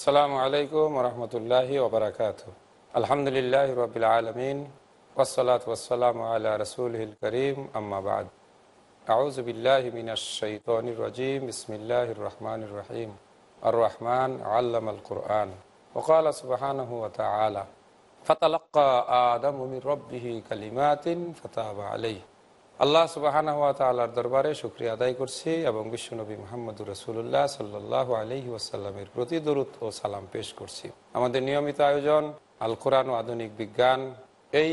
আসসালামু আলাইকুম রহমতুল্লাহি ওবরাকাত আলহামদুলিল্লাহ রবিল আলমিন ওসলাত ওসালাম আল্লাহ রসুল করিম আম্মাবাদ আউজবিল্লাহমিনশৈতনির রজিম বিসমিল্লাহির রহমান রহিম আর রহমান আল্লাম আল কুরআন ওকাল সুবাহানহু তালা ফতলক্কা আদম মির রব্বিহি কালিমাতিন ফতাবা আলাই আল্লাহ সুবাহানা হাত দরবারে শুক্রিয়া আদায় করছি এবং বিশ্বনবী মোহাম্মদুর রসুল্লাহ সাল্লাহ আলহি ওয়াসাল্লামের প্রতি দরুদ ও সালাম পেশ করছি। আমাদের নিয়মিত আয়োজন আল কোরআন ও আধুনিক বিজ্ঞান, এই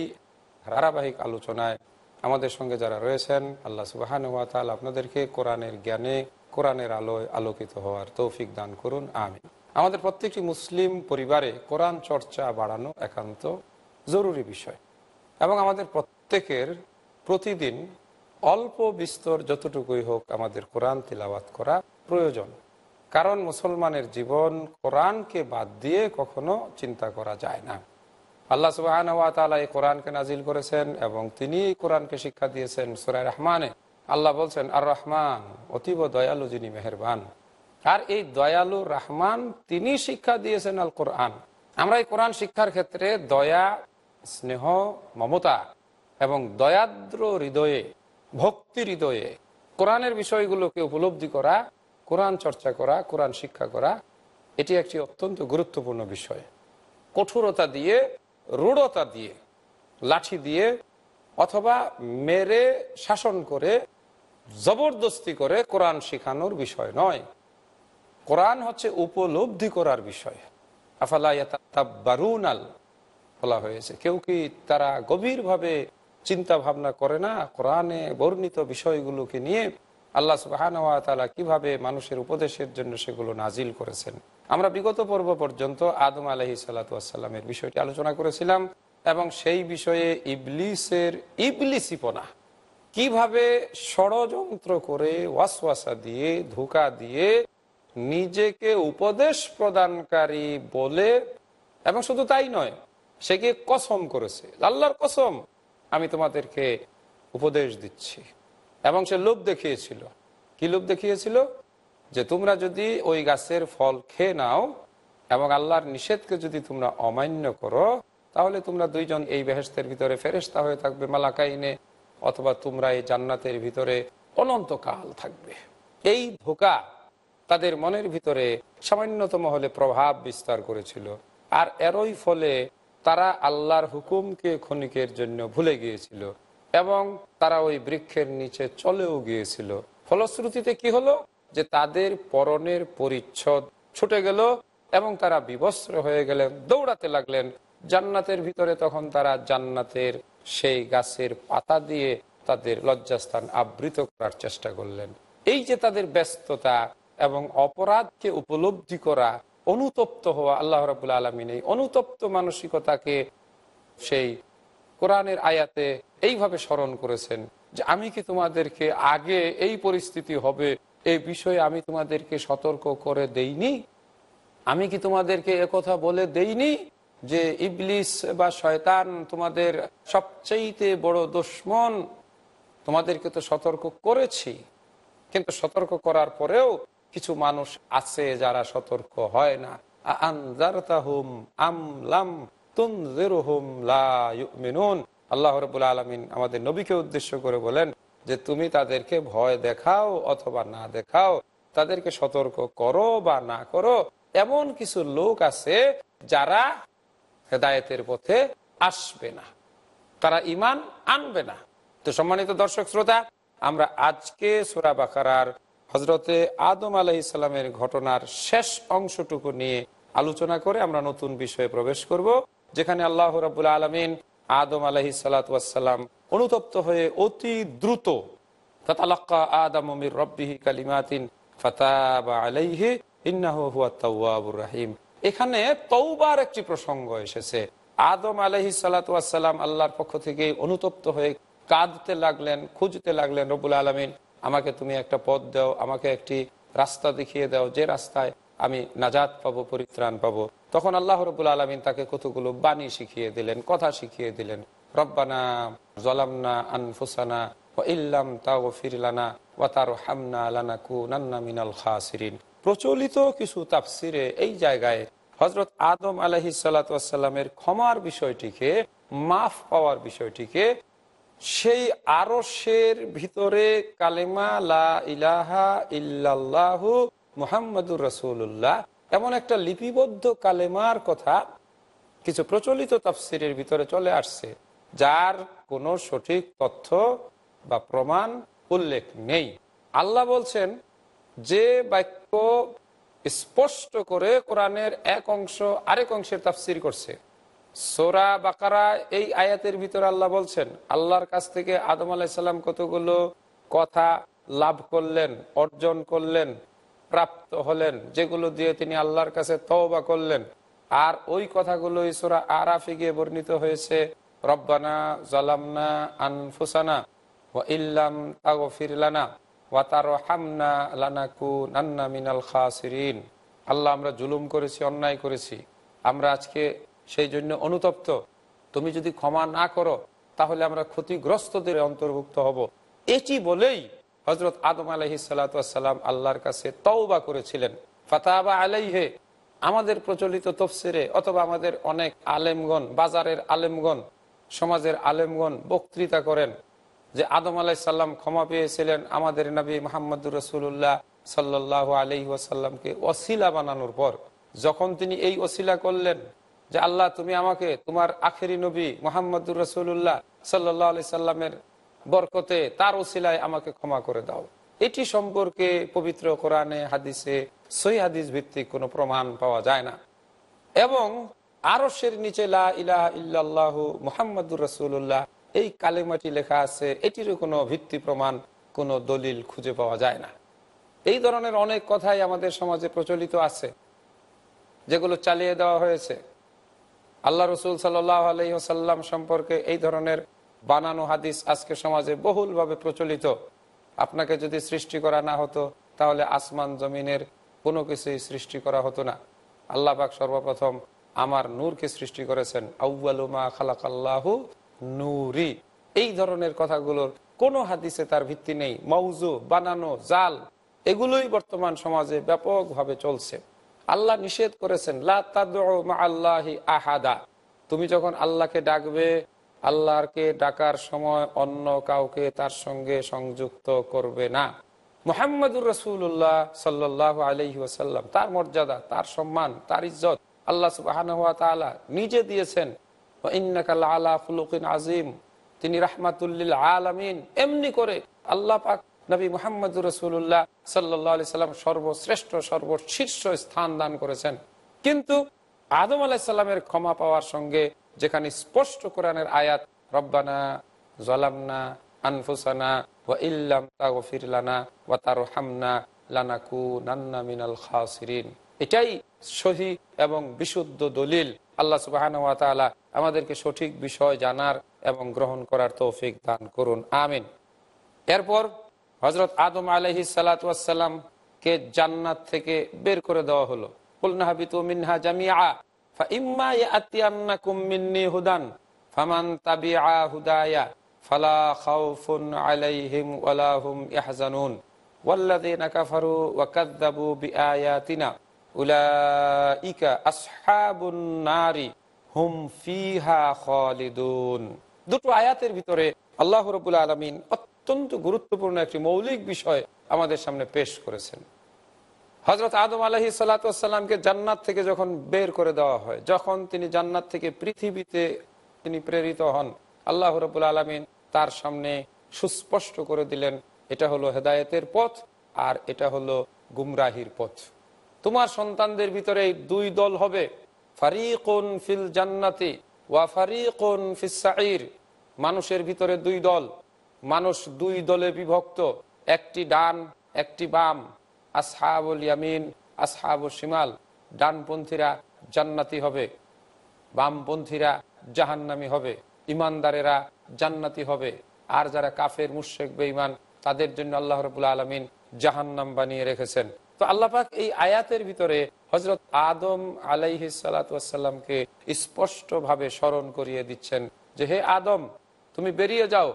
ধারাবাহিক আলোচনায় আমাদের সঙ্গে যারা রয়েছেন, আল্লাহ সুবাহান হাত তাল আপনাদেরকে কোরআনের জ্ঞানে, কোরআনের আলোয় আলোকিত হওয়ার তৌফিক দান করুন আমি আমাদের প্রত্যেকটি মুসলিম পরিবারে কোরআন চর্চা বাড়ানো একান্ত জরুরি বিষয় এবং আমাদের প্রত্যেকের প্রতিদিন অল্প বিস্তর যতটুকুই হোক আমাদের কোরআন তিলাবাত করা প্রয়োজন। কারণ মুসলমানের জীবন কোরআনকে বাদ দিয়ে কখনো চিন্তা করা যায় না। আল্লাহ সুবাহান এই কোরআনকে নাজিল করেছেন এবং তিনি কোরআনকে শিক্ষা দিয়েছেন সুরাই রহমানে। আল্লাহ বলছেন, আর রহমান, অতীব দয়ালু যিনি মেহরবান। আর এই দয়ালু রহমান তিনি শিক্ষা দিয়েছেন আল কোরআন আমরা এই কোরআন শিক্ষার ক্ষেত্রে দয়া, স্নেহ, মমতা এবং দয়াদ্র হৃদয়ে, ভক্তি হৃদয়ে কোরআনের বিষয়গুলোকে উপলব্ধি করা, কোরআন চর্চা করা, কোরআন শিক্ষা করা, এটি একটি অত্যন্ত গুরুত্বপূর্ণ বিষয়। কঠোরতা দিয়ে, রূঢ়তা দিয়ে, লাঠি দিয়ে অথবা মেরে, শাসন করে, জবরদস্তি করে কোরআন শেখানোর বিষয় নয়। কোরআন হচ্ছে উপলব্ধি করার বিষয়। আফালা বারুনাল বলা হয়েছে। কেউ কি তারা গভীরভাবে চিন্তা ভাবনা করে না, কোরআনে বর্ণিত বিষয়গুলোকে নিয়ে আল্লাহ সুবাহানওয়াতালা কীভাবে মানুষের উপদেশের জন্য সেগুলো নাজিল করেছেন। আমরা বিগত পর্ব পর্যন্ত আদম আলহি সাল্লাতামের বিষয়টি আলোচনা করেছিলাম এবং সেই বিষয়ে ইবলিসের ইবলিসিপনা কীভাবে ষড়যন্ত্র করে ওয়াসওয়াসা দিয়ে, ধোকা দিয়ে নিজেকে উপদেশ প্রদানকারী বলে, এবং শুধু তাই নয়, সে কসম করেছে? আল্লাহর কসম। আমি তোমাদেরকে উপদেশ দিচ্ছি। এবং সে লোভ দেখিয়েছিল। কি লোভ দেখিয়েছিল? যে তোমরা যদি ওই গাছের ফল খেয়ে নাও এবং আল্লাহর নিষেধকে যদি তোমরা অমান্য করো, তাহলে তোমরা দুইজন এই বেহেস্তের ভিতরে ফেরেস্তা হয়ে থাকবে, মালাকাইনে, অথবা তোমরা এই জান্নাতের ভিতরে অনন্তকাল থাকবে। এই ধোকা তাদের মনের ভিতরে সামান্যতম হলে প্রভাব বিস্তার করেছিল। আর এরই ফলে তারা আল্লাহর হুকুমকে ক্ষণিকের জন্য ভুলে গিয়েছিল এবং তারা ওই বৃক্ষের নিচে চলেও গিয়েছিল। ফলশ্রুতিতে কি হলো? যে তাদের পরনের পরিচ্ছদ ছুটে গেল এবং তারা বিবস্ত্র হয়ে গেলেন, দৌড়াতে লাগলেন। জান্নাতের ভিতরে তখন তারা জান্নাতের সেই গাছের পাতা দিয়ে তাদের লজ্জাস্থান আবৃত করার চেষ্টা করলেন। এই যে তাদের ব্যস্ততা এবং অপরাধকে উপলব্ধি করা অনুতপ্ত হওয়া আল্লাহ রাবুল আলমিন এই অনুতপ্ত মানসিকতাকে সেই কোরআনের আয়াতে এইভাবে স্মরণ করেছেন যে আমি কি তোমাদেরকে আগে এই পরিস্থিতি হবে এই বিষয়ে আমি তোমাদেরকে সতর্ক করে দেইনি? আমি কি তোমাদেরকে একথা বলে দেইনি যে ইবলিস বা শয়তান তোমাদের সবচেয়ে বড় দুশ্মন? তোমাদেরকে তো সতর্ক করেছি। কিন্তু সতর্ক করার পরেও কিছু মানুষ আছে যারা সতর্ক হয় না। আল্লাহ রবুল আলমিন আমাদের নবীকে উদ্দেশ্য করে বলেন যে তুমি তাদেরকে ভয় দেখাও অথবা না দেখাও, তাদেরকে সতর্ক করো বা না করো। এমন কিছু লোক আছে যারা হেদায়তের পথে আসবে না, তারা ইমান আনবে না। তো সম্মানিত দর্শক, শ্রোতা, আমরা আজকে সোরা বাকারার হজরতে আদম আলাহ ইসলামের ঘটনার শেষ অংশটুকু নিয়ে আলোচনা করে আমরা নতুন বিষয়ে প্রবেশ করব, যেখানে আল্লাহ রাবুল আলমিন আদম আলহি সালাতাম অনুতপ্ত হয়ে অতি দ্রুত, তাতালাক্কা আদম মির রব্বিহি কালিমাতিন ফাতাবা আলাইহি ইন্নাহু হুয়া তাওয়াবুর এখানে তৌবার একটি প্রসঙ্গ এসেছে। আদম আলহি সালাতাম আল্লাহর পক্ষ থেকে অনুতপ্ত হয়ে কাঁদতে লাগলেন, খুঁজতে লাগলেন রবুল আলমিন। আমাকে তুমি একটা পথ দাও, আমাকে একটি রাস্তা দেখিয়ে দাও, যে রাস্তায় আমি নাজাদ পাবো, পরিত্রাণ পাবো। তখন আল্লাহ রবুল আলমিন তাকে কতগুলো বাণী শিখিয়ে দিলেন, কথা শিখিয়ে দিলেন। রব্বানা জলামনা আনফুসানা ও ইল্লাম তাও ফিরলানা ওয়াতার হামনা লানাকু নান্না মিনাল খাসিরিন। প্রচলিত কিছু তাফসিরে এই জায়গায় হজরত আদম আলহি সাল্লাতামের ক্ষমার বিষয়টিকে, মাফ পাওয়ার বিষয়টিকে সেই আরসের ভিতরে কালেমা লা ইলাহা ইল্লাল্লাহু মুহাম্মাদুর রসুল্লাহ এমন একটা লিপিবদ্ধ কালেমার কথা কিছু প্রচলিত তাফসিরের ভিতরে চলে আসছে, যার কোনো সঠিক তথ্য বা প্রমাণ উল্লেখ নেই। আল্লাহ বলছেন, যে বাক্য স্পষ্ট করে কোরআনের এক অংশ আরেক অংশের তাফসির করছে সোরা বাকারা এই আয়াতের ভিতরে আল্লাহ বলছেন, আল্লাহর কাছ থেকে আদম আলাইসাল্লাম কতগুলো কথা লাভ করলেন, অর্জন করলেন, প্রাপ্ত হলেন, যেগুলো দিয়ে তিনি আল্লাহর কাছে তওবা করলেন। আর ওই কথাগুলো সোরা আরাফে গিয়ে বর্ণিত হয়েছে, রব্বানা জালামনা আনফুসানা ও ইল্লাম তাগফিরলানা ওয়াতার হামনা লানাকু নান্না মিনাল খাসিরিন। আল্লাহ আমরা জুলুম করেছি, অন্যায় করেছি। আমরা আজকে সেই জন্য অনুতপ্ত। তুমি যদি ক্ষমা না করো, তাহলে আমরা ক্ষতিগ্রস্তদের অন্তর্ভুক্ত হব। এটি বলেই হজরত আদম আলহি সাল্লাম আল্লাহর কাছে তওবা করেছিলেন। ফাতাবা আলাইহে, আমাদের প্রচলিত তফসিরে অথবা আমাদের অনেক আলেমগণ, বাজারের আলেমগণ, সমাজের আলেমগণ বক্তৃতা করেন যে আদম আলাইসাল্লাম ক্ষমা পেয়েছিলেন আমাদের নবী মোহাম্মদুর রসুল্লাহ সাল্লাহ আলি ওয়াসাল্লামকে অশিলা বানানোর পর। যখন তিনি এই অশিলা করলেন যে আল্লাহ, তুমি আমাকে, তোমার আখেরি নবী মোহাম্মদুর রসুল্লাহ সাল্লাহ আলি সাল্লামের বরকতে তার ওসিলায় আমাকে ক্ষমা করে দাও। এটি সম্পর্কে পবিত্র কোরআনে, হাদিসে সই হাদিস ভিত্তিক কোনো প্রমাণ পাওয়া যায় না। এবং আরসের নিচে লা ইলাহ ইল্লাল্লাহ মুহাম্মদুর রসুল্লাহ এই কালেমাটি লেখা আছে, এটিরও কোনো ভিত্তি প্রমাণ, কোনো দলিল খুঁজে পাওয়া যায় না। এই ধরনের অনেক কথাই আমাদের সমাজে প্রচলিত আছে, যেগুলো চালিয়ে দেওয়া হয়েছে। আল্লাহ রসুল সাল্লাহ আলহিহাসাল্লাম সম্পর্কে এই ধরনের বানানো হাদিস আজকে সমাজে বহুলভাবে প্রচলিত। আপনাকে যদি সৃষ্টি করা না হতো, তাহলে আসমান জমিনের কোনো কিছুই সৃষ্টি করা হতো না। আল্লাহ পাক সর্বপ্রথম আমার নূরকে সৃষ্টি করেছেন। আউ্বালুমা খালাক আল্লাহু নূরি। এই ধরনের কথাগুলোর কোনো হাদিসে তার ভিত্তি নেই। মৌজু বানানো, জাল, এগুলোই বর্তমান সমাজে ব্যাপকভাবে চলছে। আল্লাহ নিষেধ করেছেন আহাদা। তুমি যখন আল্লাহকে ডাকবে, আল্লাহকে ডাকার সময় অন্য কাউকে তার সঙ্গে সংযুক্ত করবে না। মোহাম্মদুর রসুল্লাহ সাল্লাহ আলহি ওসাল্লাম তার মর্যাদা, তার সম্মান, তার ইজ্জত আল্লাহ সুবাহ নিজে দিয়েছেন। আলা ফুলুকিন আজিম তিনি রাহমাতুল্লিল আলামিন। এমনি করে আল্লাহ পাক নবী মোহাম্মদ রসুল্লাহ সাল্লি সাল্লাম সর্বশ্রেষ্ঠ, সর্বশীর্ষ স্থান দান করেছেন। কিন্তু আদম আলাহিসাল্লামের ক্ষমা পাওয়ার সঙ্গে যেখানে স্পষ্ট কোরআনের আয়াত, রব্বানা জলামনা আনফুসানা ওয়া ইল্লাম তাগফিরলানা ওয়া তার হামনা লানাকু নান্না মিনাল খাসিরিন। এটাই সহি এবং বিশুদ্ধ দলিল। আল্লাহ সুবাহ আমাদেরকে সঠিক বিষয় জানার এবং গ্রহণ করার তৌফিক দান করুন। আমিন। এরপর হজরত আদম আলহি কে জান্নাত থেকে বের করে দেওয়া হলো। মিনহা জামিয়া হুদান, ফামান তাবিআ হুদায়া আলাইহিম ওয়ালা হুম ইয়াহজানুন। ওয়াল্লাযীনা কাফারু ওয়া কাযযাবু বিআয়াতিনা, উলাইকা হুম ফিহা খালিদুন। দুটো আয়াতের ভিতরে আল্লাহ রাব্বুল আলামিন অত্যন্ত গুরুত্বপূর্ণ একটি মৌলিক বিষয় আমাদের সামনে পেশ করেছেন। হজরত আদম আলহি সাল্লাতামকে জান্নাত থেকে যখন বের করে দেওয়া হয়, যখন তিনি জান্নাত থেকে পৃথিবীতে তিনি প্রেরিত হন, আল্লাহ রবুল আলমিন তার সামনে সুস্পষ্ট করে দিলেন, এটা হলো হেদায়েতের পথ আর এটা হলো গুমরাহির পথ। তোমার সন্তানদের ভিতরে দুই দল হবে, ফারিকুন ফিল জান্নাতি ওয়া ফারিকুন ফিস মানুষের ভিতরে দুই দল মানুষ দুই দলে বিভক্ত, একটি ডান, একটি বাম, আসহাবুল ইয়ামিন আসহাবুল শিমাল, ডানপন্থীরা জান্নাতি হবে, বামপন্থীরা জাহান্নামি হবে, ইমানদারেরা জান্নাতি হবে। আর যারা কাফের মুশেক বেঈমান, তাদের জন্য আল্লাহ রবুল্লা আলমিন জাহান্নাম বানিয়ে রেখেছেন। তো আল্লাপাক এই আয়াতের ভিতরে হজরত আদম আলাইহি সালাতামকে স্পষ্ট ভাবে স্মরণ করিয়ে দিচ্ছেন যে, হে আদম, তুমি বেরিয়ে যাও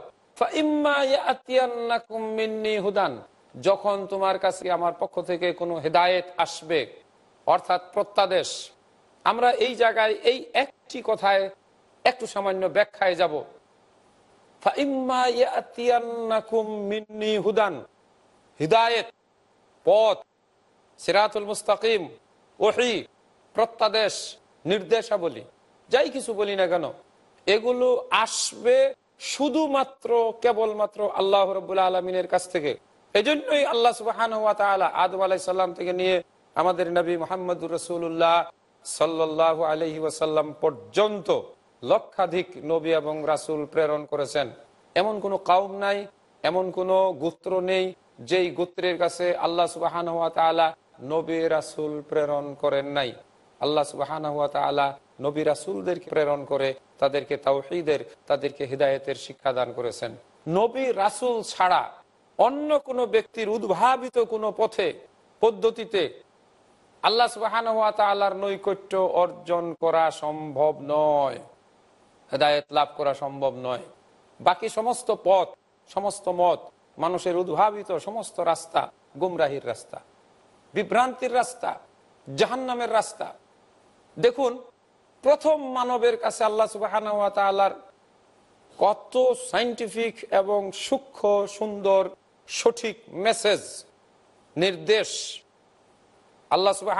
হুদান, যখন তোমার কাছে আমার পক্ষ থেকে কোনো হেদায়েত আসবে, অর্থাৎ প্রত্যাদেশ, আমরা এই জায়গায় এই একটি কথায় একটু সামান্য ব্যাখ্যায় যাব। হুদান, হিদায়েত মুস্তাকিম প্রত্যাদেশ, নির্দেশাবলী, যাই কিছু বলি না কেন, এগুলো আসবে শুধুমাত্র, কেবলমাত্র আল্লাহ রবুল্লা আলমিনের কাছ থেকে। এই জন্যই আল্লাহ সুবাহান আদম আলাইসাল্লাম থেকে নিয়ে আমাদের নবী মোহাম্মদুর রসুল্লাহ সাল্লাহ আলহি ওয়াসাল্লাম পর্যন্ত লক্ষাধিক নবী এবং রাসুল প্রেরণ করেছেন। এমন কোনো কাউম নাই, এমন কোনো গোত্র নেই যেই গোত্রের কাছে আল্লাহ সুবাহান নবী রাসুল প্রেরণ করেন নাই। আল্লাহ সুবাহান নবী রাসুলদেরকে প্রেরণ করে, তাদেরকে তাওহিদের, তাদেরকে হৃদায়তের শিক্ষা দান করেছেন। নবী রাসুল ছাড়া অন্য কোনো ব্যক্তির উদ্ভাবিত কোনো পথে, পদ্ধতিতে আল্লাহ সুবাহান তালার নৈকট্য অর্জন করা সম্ভব নয়, হেদায়ত লাভ করা সম্ভব নয়। বাকি সমস্ত পথ, সমস্ত মত, মানুষের উদ্ভাবিত সমস্ত রাস্তা গুমরাহির রাস্তা, বিভ্রান্তির রাস্তা, জাহান্নামের রাস্তা। দেখুন প্রথম মানবের কাছে আল্লাহ সুবাহর কত সাইন্টিফিক এবং সূক্ষ্ম, সুন্দর, সঠিক মেসেজ, নির্দেশ আল্লাহ সুবাহ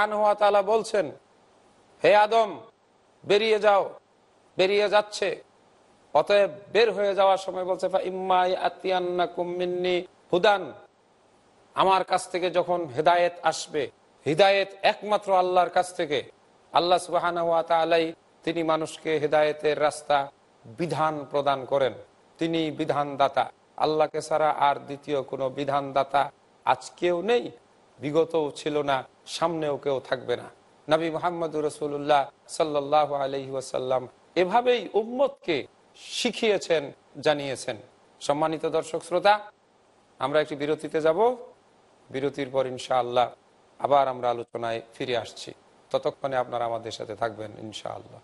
বলছেন, হে আদম, বেরিয়ে যাও, বেরিয়ে যাচ্ছে। অতএব বের হয়ে যাওয়ার সময় বলছে হুদান। আমার কাছ থেকে যখন হেদায়েত আসবে, হৃদায়েত একমাত্র আল্লাহর কাছ থেকে। আল্লাহ সুবাহ তিনি মানুষকে হেদায়েতের রাস্তা, বিধান প্রদান করেন। তিনি বিধানদাতা। আল্লাহকে ছাড়া আর দ্বিতীয় কোনো বিধানদাতা আজকেও নেই, বিগতও ছিল না, সামনেও কেউ থাকবে না। নবী মোহাম্মদ রসুল্লাহ সাল্লাহ আলহি ওয়াসাল্লাম এভাবেই উম্মতকে শিখিয়েছেন, জানিয়েছেন। সম্মানিত দর্শক শ্রোতা, আমরা একটি বিরতিতে যাব। বিরতির পর ইনশাআল্লাহ আবার আমরা আলোচনায় ফিরে আসছি। ততক্ষণে আপনারা আমাদের সাথে থাকবেন ইনশাআল্লাহ।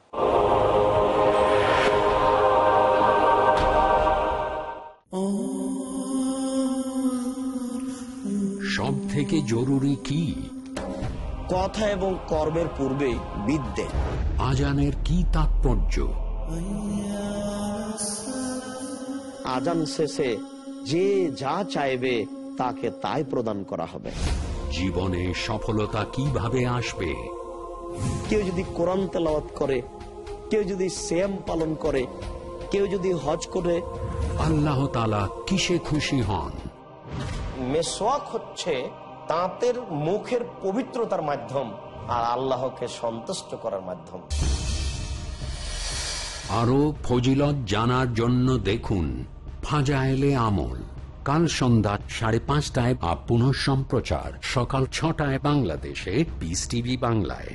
সব থেকে জরুরি কি? কথা এবং কর্মের পূর্বে বিদ্যে। আজানের কি তাৎপর্য? আজান শেষে যে যা চাইবে তাকে তাই প্রদান করা হবে। জীবনে সফলতা কীভাবে আসবে? কেউ যদি কোরআন তেলাওয়াত করে কেউ যদি শ্যাম পালন করে কেউ যদি হজ করে। আল্লাহ তালা কিসে খুশি হন? মেসোয়াক হচ্ছে তাঁতের মুখের পবিত্রতার মাধ্যম আর আল্লাহকে সন্তুষ্ট করার মাধ্যম। আরও ফজিলত জানার জন্য দেখুন ফাজাইলে আমল। কাল সন্ধ্যা সাড়ে পাঁচটায় বা পুনঃ সম্প্রচার সকাল ছটায় বাংলাদেশে পিস টিভি বাংলায়।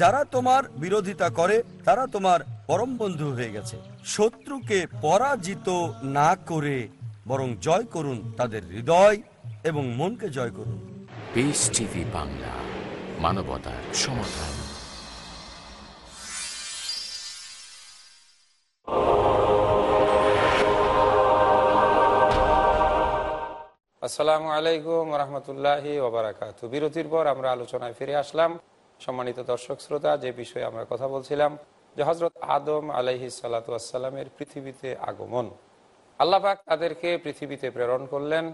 যারা তোমার বিরোধিতা করে তারা তোমার পরম বন্ধু হয়ে গেছে। শত্রুকে পরাজিত না করে বরং জয় করুন তাদের হৃদয় এবং মনকে জয় করুন। বাংলা মানবতার সমাধান। আসসালামু আলাইকুম রহমতুল্লাহ ওবরাকাত বিরতির পর আমরা আলোচনায় ফিরে আসলাম। সম্মানিত দর্শক শ্রোতা, যে বিষয়ে আমরা কথা বলছিলাম, যে হজরত আদম আলাইহি সালাতামের পৃথিবীতে আগমন। আল্লাপাক তাদেরকে পৃথিবীতে প্রেরণ করলেন।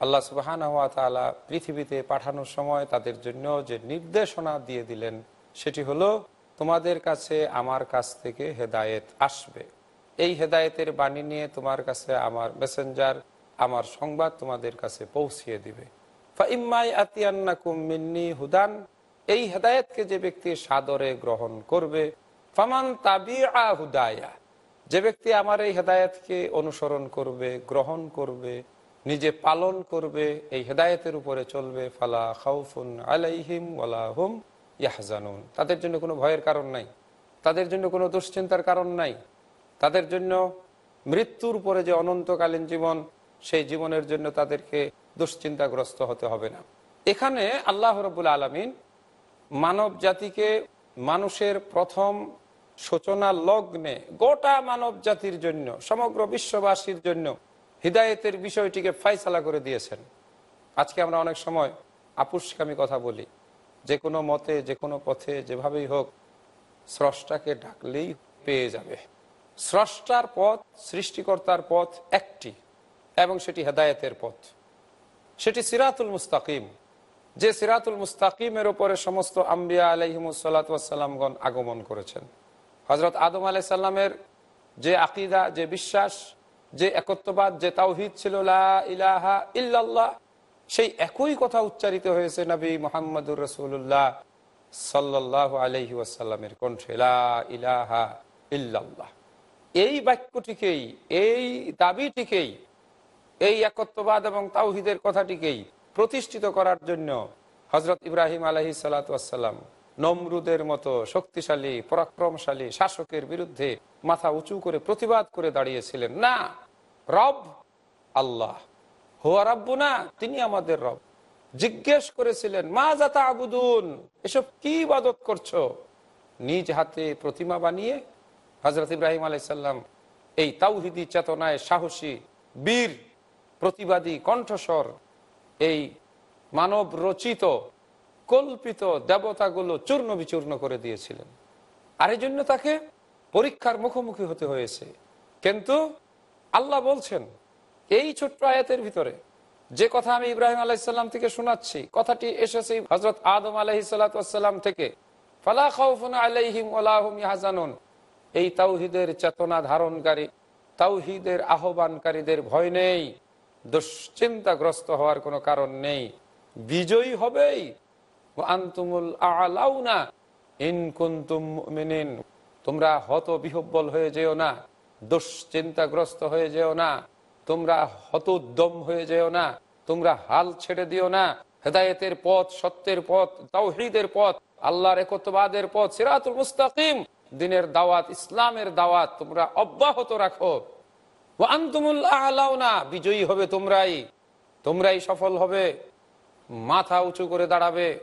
আল্লাহ সুবাহান তালা পৃথিবীতে পাঠানোর সময় তাদের জন্য যে নির্দেশনা দিয়ে দিলেন, সেটি হলো, তোমাদের কাছে আমার কাছ থেকে হেদায়েত আসবে। এই হেদায়েতের বাণী নিয়ে তোমার কাছে আমার মেসেঞ্জার, আমার সংবাদ তোমাদের কাছে পৌঁছিয়ে দিবে। ফাইম্মাই আতিয়ান্নাকুম মিন্নি হুদান। এই হেদায়েতকে যে ব্যক্তি সাদরে গ্রহণ করবে, ফামান তাবিআ হুদায়া, যে ব্যক্তি আমার এই হেদায়েতকে অনুসরণ করবে, গ্রহণ করবে, নিজে পালন করবে, এই হেদায়েতের উপরে চলবে, ফালা খাউফুন আলাইহিম ওয়ালাহুম ইয়াহজানুন। তাদের জন্য কোনো ভয়ের কারণ নাই, তাদের জন্য কোনো দুশ্চিন্তার কারণ নাই, তাদের জন্য মৃত্যুর পরে যে অনন্তকালীন জীবন, সেই জীবনের জন্য তাদেরকে দুশ্চিন্তাগ্রস্ত হতে হবে না। এখানে আল্লাহ রবুল আলমিন মানব জাতিকে মানুষের প্রথম সূচনা লগ্নে গোটা মানব জাতির জন্য, সমগ্র বিশ্ববাসীর জন্য হৃদায়তের বিষয়টিকে ফাইসালা করে দিয়েছেন। আজকে আমরা অনেক সময় আপুষ্কামী কথা বলি। যে কোনো মতে, যে কোনো পথে, যেভাবেই হোক, স্রষ্টাকে ডাকলেই পেয়ে যাবে। স্রষ্টার পথ, সৃষ্টিকর্তার পথ একটি, এবং সেটি হেদায়েতের পথ। সেটি সিরাতুল মুস্তাকিম। যে সিরাতুল মুস্তাকিমের ওপরে সমস্ত আম্বিয়া আলহিমসাল্লাতামগণ আগমন করেছেন। হজরত আদম আলাই সাল্লামের যে আকিদা, যে বিশ্বাস, যে একত্ববাদ, যে তাওহিদ ছিল ইলাহা ইল্লাল্লাহ, সেই একই কথা উচ্চারিত হয়েছে নবী মোহাম্মদুর রসুল্লাহ সাল্লাহ আলহি ওয়াসাল্লামের কণ্ঠে ইলাহা ইল্লাল্লাহ। এই বাক্যটিকেই, এই দাবিটিকেই, এই একত্ববাদ এবং তাওহিদের কথাটিকেই প্রতিষ্ঠিত করার জন্য হজরত ইব্রাহিম আলহি সালাতাম নমরুদের মতো শক্তিশালী, পরাক্রমশালী শাসকের বিরুদ্ধে মাথা উঁচু করে প্রতিবাদ করে দাঁড়িয়েছিলেন। না, রব আল্লাহ। হোয়া রব্বু না তিনি আমাদের রব। জিজ্ঞেস করেছিলেন, মা জাতা আবুদুন এসব কি ইবাদত করছ? নিজ হাতে প্রতিমা বানিয়ে হজরত ইব্রাহিম আলাইসাল্লাম এই তাওহিদি চেতনায় সাহসী, বীর, প্রতিবাদী কণ্ঠস্বর এই মানব রচিত, কল্পিত দেবতাগুলো চূর্ণ বিচূর্ণ করে দিয়েছিলেন। আর এই জন্য তাকে পরীক্ষার মুখোমুখি হতে হয়েছে। কিন্তু আল্লাহ বলছেন, এই ছোট্ট আয়াতের ভিতরে যে কথা আমি ইব্রাহিম আলাইসাল্লাম থেকে শোনাচ্ছি, কথাটি এসেছে হজরত আদম আলহিসাল্লাম থেকে। ফালা আলাইহিম এই তাওহিদের চেতনা ধারণকারী, তাওহিদের আহ্বানকারীদের ভয় নেই। দুশ্চিন্তাগ্রস্ত হওয়ার কোনো কারণ নেই। বিজয়ী হবেই। আন্তুমুল আলাউনা মিনিন তোমরা হত বিহব্বল হয়ে যেও না, দুশ্চিন্তাগ্রস্ত হয়ে যেও না, তোমরা হতোদ্যম হয়ে যেও না, তোমরা হাল ছেড়ে দিও না। হেদায়েতের পথ, সত্যের পথ, তাওহিদের পথ, আল্লাহর একত্ববাদের পথ, সিরাতুল মুস্তাকিম। দিনের দাওয়াত, ইসলামের দাওয়াত তোমরা অব্যাহত রাখো। বিজয়ী হবে তোমরাই। তোমরাই সফল হবে। মাথা উঁচু করে দাঁড়াবে।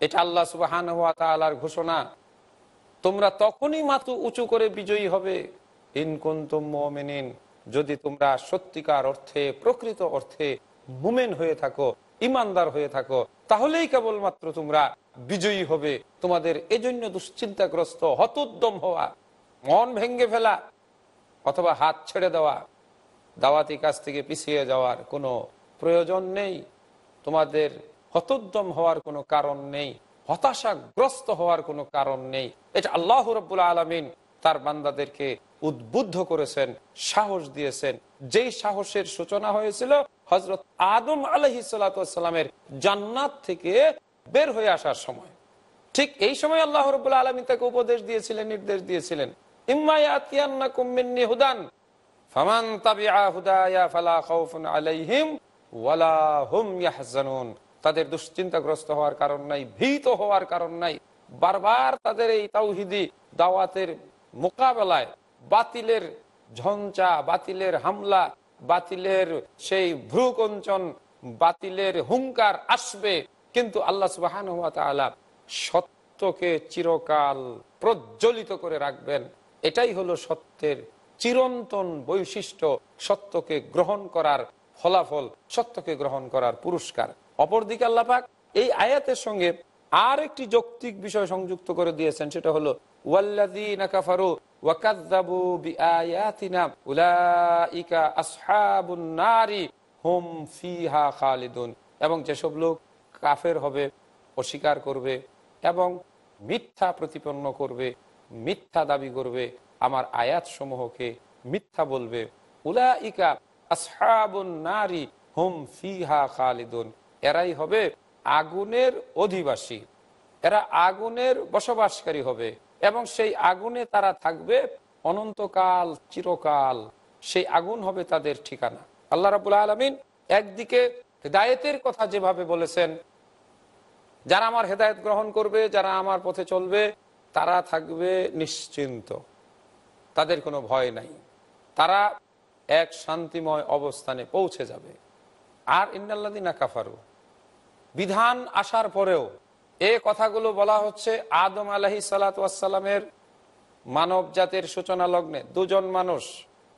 এটা আল্লাহ সুবাহান তালার ঘোষণা। তোমরা তখনই মাথু উঁচু করে বিজয়ী হবে। ইনকুন্তমিন যদি তোমরা সত্যিকার অর্থে, প্রকৃত অর্থে মুমেন হয়ে থাকো, ইমানদার হয়ে থাকো, তাহলেই কেবলমাত্র তোমরা বিজয়ী হবে। তোমাদের এজন্য দুশ্চিন্তাগ্রস্ত, হতোদ্যম হওয়া, মন ভেঙ্গে ফেলা, অথবা হাত ছেড়ে দেওয়া। দাওয়াতি কাছ থেকে পিছিয়ে যাওয়ার কোনো প্রয়োজন নেই। তোমাদের হতোদ্যম হওয়ার কোনো কারণ নেই। হতাশাগ্রস্ত হওয়ার কোনো কারণ নেই। এটা আল্লাহ রব্বুল আলমিন তার বান্দাদেরকে উদ্বুদ্ধ করেছেন, সাহস দিয়েছেন। যেই সাহসের সূচনা হয়েছিল হজরত আদম আলহি সালামের জান্নাত থেকে বের হয়ে আসার সময়। ঠিক এই সময় আল্লাহ রবুল্লা আলমী তাকে উপদেশ দিয়েছিলেন, নির্দেশ দিয়েছিলেন। হুদান। ফামান হুদায়া ফালা খাউফুন আলাইহিম ওয়ালা হুম ইয়াহজানুন। তাদের দুশ্চিন্তাগ্রস্ত হওয়ার কারণ নাই, ভীত হওয়ার কারণ নাই। বারবার তাদের এই তাওহিদি দাওয়াতের মোকাবেলায় বাতিলের ঝঞ্চা বাতিলের হামলা, বাতিলের সেই ভ্রুকঞ্চন বাতিলের হুঙ্কার আসবে। কিন্তু আল্লাহ সুবাহান সত্যকে চিরকাল প্রজ্বলিত করে রাখবেন। এটাই হলো সত্যের চিরন্তন বৈশিষ্ট্য সত্যকে গ্রহণ করার ফলাফল, সত্যকে গ্রহণ করার পুরস্কার। অপরদিকে আল্লাপাক এই আয়াতের সঙ্গে আর একটি যৌক্তিক বিষয় সংযুক্ত করে দিয়েছেন, সেটা হলো এবং যেসব লোক কাফের হবে, অস্বীকার করবে এবং মিথ্যা প্রতিপন্ন করবে, মিথ্যা দাবি করবে আমার আয়াত সমূহকে মিথ্যা বলবে। উলাইকা নারি ফিহা খালিদুন। এরাই হবে আগুনের অধিবাসী। এরা আগুনের বসবাসকারী হবে এবং সেই আগুনে তারা থাকবে অনন্তকাল, চিরকাল। সেই আগুন হবে তাদের ঠিকানা। আল্লাহ রাবুল আলমিন একদিকে হেদায়েতের কথা যেভাবে বলেছেন, যারা আমার হেদায়েত গ্রহণ করবে, যারা আমার পথে চলবে, তারা থাকবে নিশ্চিন্ত। তাদের কোনো ভয় নাই। তারা এক শান্তিময় অবস্থানে পৌঁছে যাবে। আর ইন্নাল্লাদিনা কাফারু। বিধান আসার পরেও এ কথাগুলো বলা হচ্ছে আদম আলহি সালাতামের মানব জাতির সূচনা লগ্নে। দুজন মানুষ,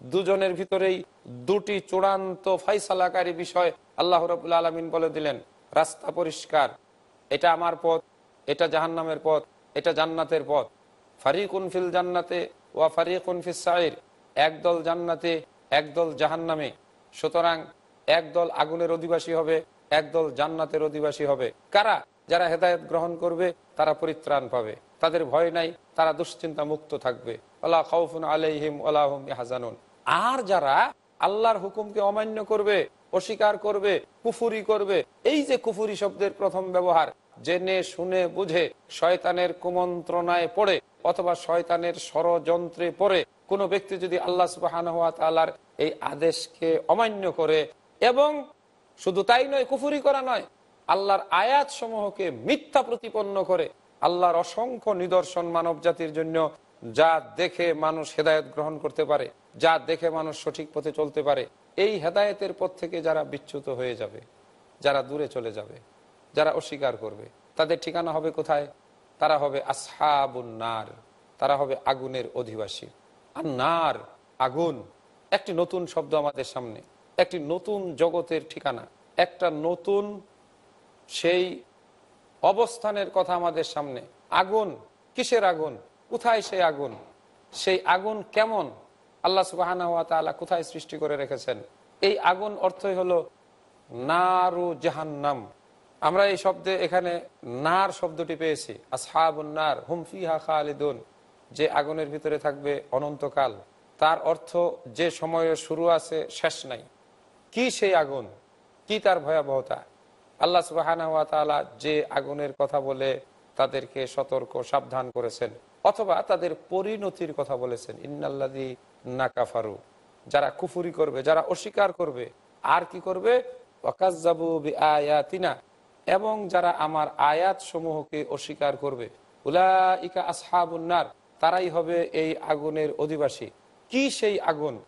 দুজনের ভিতরেই দুটি চূড়ান্ত ফাইসালাকারী বিষয় আল্লাহ রবুল্লা আলমিন বলে দিলেন, রাস্তা পরিষ্কার, এটা আমার পথ, এটা জাহান্নামের পথ, এটা জান্নাতের পথ। ফারিকুন ফিল জান্নাতে একদল জান্নাতে একদল জাহান্নামে। সুতরাং একদল আগুনের অধিবাসী হবে একদল জান্নাতের অধিবাসী হবে। কারা? যারা হেদায়ত গ্রহণ করবে, তারা পরিত্রাণ পাবে। তাদের ভয় নাই, তারা দুশ্চিন্তা মুক্ত থাকবে। আলাইহিম হাজানুন আর যারা আল্লাহর হুকুমকে অমান্য করবে, অস্বীকার করবে, কুফুরি করবে, এই যে কুফুরি শব্দের প্রথম ব্যবহার, জেনে শুনে বুঝে শয়তানের কুমন্ত্রণায় পড়ে অথবা শয়তানের ষড়যন্ত্রে পড়ে কোনো ব্যক্তি যদি আল্লাহ সুবাহান তালার এই আদেশকে অমান্য করে এবং শুধু তাই নয়, কুফুরি করা নয়, আল্লাহর আয়াত সমূহকে মিথ্যা প্রতিপন্ন করে আল্লাহর অসংখ্য নিদর্শন মানব জাতির জন্য যা দেখে মানুষ হেদায়ত গ্রহণ করতে পারে, যা দেখে মানুষ সঠিক পথে চলতে পারে, এই হেদায়তের পথ থেকে যারা বিচ্যুত হয়ে যাবে, যারা দূরে চলে যাবে, যারা অস্বীকার করবে, তাদের ঠিকানা হবে কোথায়? তারা হবে আসহাবুন নার, তারা হবে আগুনের অধিবাসী। আর নার, আগুন, একটি নতুন শব্দ আমাদের সামনে, একটি নতুন জগতের ঠিকানা, একটা নতুন সেই অবস্থানের কথা আমাদের সামনে। আগুন, কিসের আগুন? কোথায় সেই আগুন? সেই আগুন কেমন? আল্লাহ সুবাহ কোথায় সৃষ্টি করে রেখেছেন? এই আগুন অর্থই হলো নারু জাহান্নাম। আমরা এই শব্দে এখানে নার শব্দটি পেয়েছি। আসহাবুন্নার হুমফিহা খালিদুন। যে আগুনের ভিতরে থাকবে অনন্তকাল। তার অর্থ যে সময়ের শুরু আছে, শেষ নাই। কি সেই আগুন? কি তার ভয়াবহতা? আল্লাহ সুবাহ যে আগুনের কথা বলে তাদেরকে সতর্ক, সাবধান করেছেন। অথবা তাদের পরিণতির কথা বলেছেন। ইন্নাল্লাদি নাকাফারু। যারা কুফুরি করবে, যারা অস্বীকার করবে, আর কি করবে? ওয়াকাজ্জাবু আয়াতিনা এবং যারা আমার আয়াত সমূহকে অস্বীকার করবে। উলাইকা আসহাবুন্নার তারাই হবে এই আগুনের অধিবাসী। কি সেই আগুন?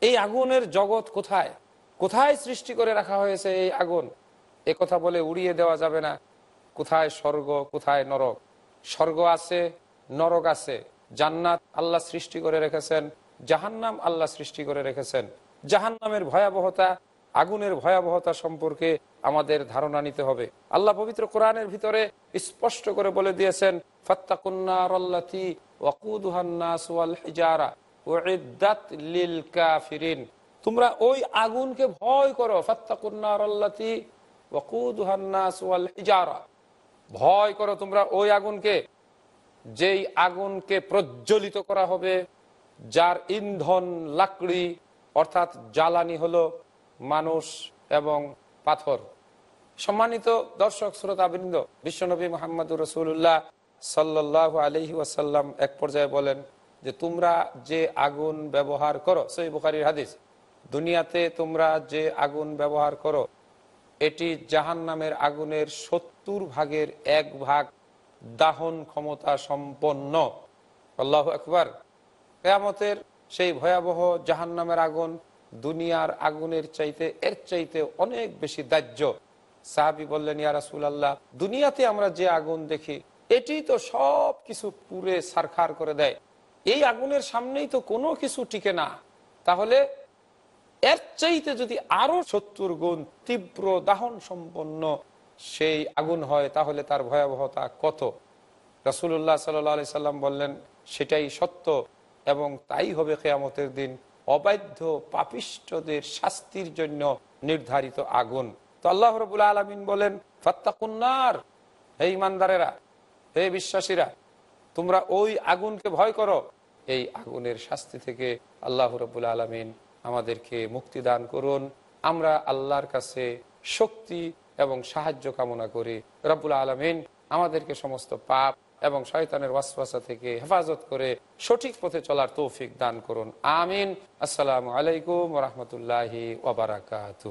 এই আগুনের জগৎ কোথায়? কোথায় সৃষ্টি করে রাখা হয়েছে এই আগুন? এ কথা বলে উড়িয়ে দেওয়া যাবে না। কোথায় স্বর্গ, কোথায় নরক? স্বর্গ আছে, নরক আছে। জান্নাত আল্লাহ সৃষ্টি করে রেখেছেন, জাহান্নাম আল্লাহ সৃষ্টি করে রেখেছেন। জাহান্নামের ভয়াবহতা আগুনের ভয়াবহতা সম্পর্কে আমাদের ধারণা নিতে হবে। আল্লাহ পবিত্র কোরআনের ভিতরে স্পষ্ট করে বলে দিয়েছেন লিল কাফিরিন। তোমরা ওই আগুনকে ভয় করো ভয় করো তোমরা ওই আগুনকে, যেই আগুনকে প্রজ্বলিত করা হবে, যার ইন্ধন লাকড়ি অর্থাৎ জ্বালানি হলো মানুষ এবং পাথর। সম্মানিত দর্শক, শ্রোতাবৃন্দ, বিশ্বনবী মোহাম্মদ রসুল্লাহ সাল্লাহ আলহি ওয়াসাল্লাম এক পর্যায়ে বলেন যে, তোমরা যে আগুন ব্যবহার করো সই বুখারির হাদিস, দুনিয়াতে তোমরা যে আগুন ব্যবহার করো, এটি জাহান নামের আগুনের সত্তর ভাগের এক ভাগ দাহন ক্ষমতা সম্পন্ন। আল্লাহ আকবর। কেয়ামতের সেই ভয়াবহ জাহান নামের আগুন দুনিয়ার আগুনের চাইতে, এর চাইতে অনেক বেশি দাহ্য। সাহাবি বললেন, ইয়া রাসুল আল্লাহ দুনিয়াতে আমরা যে আগুন দেখি এটি তো সব কিছু পুরে সারখার করে দেয়। এই আগুনের সামনেই তো কোনো কিছু টিকে না। তাহলে এর চাইতে যদি আরও সত্তর গুণ তীব্র দাহন সম্পন্ন সেই আগুন হয়, তাহলে তার ভয়াবহতা কত? রাসুল্লাহ সাল্লি সাল্লাম বললেন, সেটাই সত্য এবং তাই হবে কেয়ামতের দিন। অবাধ্য পাপিষ্টদের শাস্তির জন্য নির্ধারিত আগুন। তো আল্লাহ রবুল্লা আলমিন বলেন ফাত্তাকুন্নার হে ইমানদারেরা হে বিশ্বাসীরা, তোমরা ওই আগুনকে ভয় করো। এই আগুনের শাস্তি থেকে আল্লাহ রবুল আলমিন আমাদেরকে মুক্তি দান করুন। আমরা আল্লাহর কাছে শক্তি এবং সাহায্য কামনা করি। রব্বুল আলমিন আমাদেরকে সমস্ত পাপ এবং শয়তানের ওয়াসওয়াসা থেকে হেফাজত করে সঠিক পথে চলার তৌফিক দান করুন। আমিন। আসসালামু আলাইকুম রহমতুল্লাহি ওবরাকাতু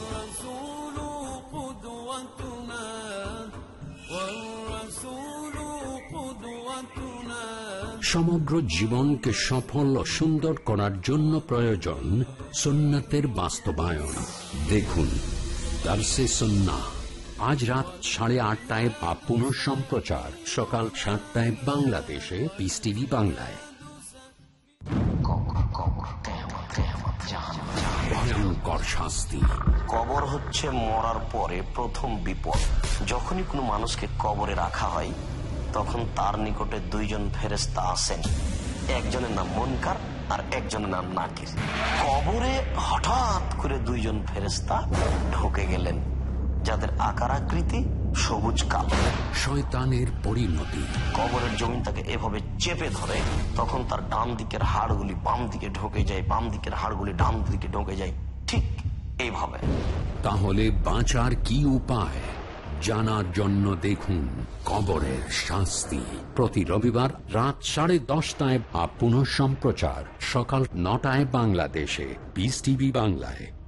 সমগ্র জীবনকে সফল ও সুন্দর করার জন্য প্রয়োজন সুন্নাতের বাস্তবায়ন। দেখুন দার্সে সন্না। আজ রাত সাড়ে আটটায় বা পুনঃ সম্প্রচার। সকাল সাতটায় বাংলাদেশে পিস টিভি বাংলায়। ভয়ঙ্কর শাস্তি। কবর হচ্ছে মরার পরে প্রথম বিপদ। যখনই কোনো মানুষকে কবরে রাখা হয় তখন তার নিকটে দুইজন ফেরেস্তা আসেন। একজনের নাম মনকার আর একজনের নাম নাকির। কবরে হঠাৎ করে দুইজন ফেরেস্তা ঢুকে গেলেন যাদের আকার আকৃতি সবুজ কালো। শয়তানের পরিণতি। কবরের জমিন তাকে এভাবে চেপে ধরে তখন তার ডান দিকের হাড়গুলি বাম দিকে ঢোকে যায় বাম দিকের হাড়গুলি ডান দিকে ঢোকে যায় ঠিক এইভাবে। তাহলে বাঁচার কি উপায়? জানার জন্য দেখুন কবরের শাস্তি। প্রতি রবিবার রাত সাড়ে দশটায় বা পুনঃ সম্প্রচার সকাল নটায় বাংলাদেশে। বিস টিভি বাংলায়।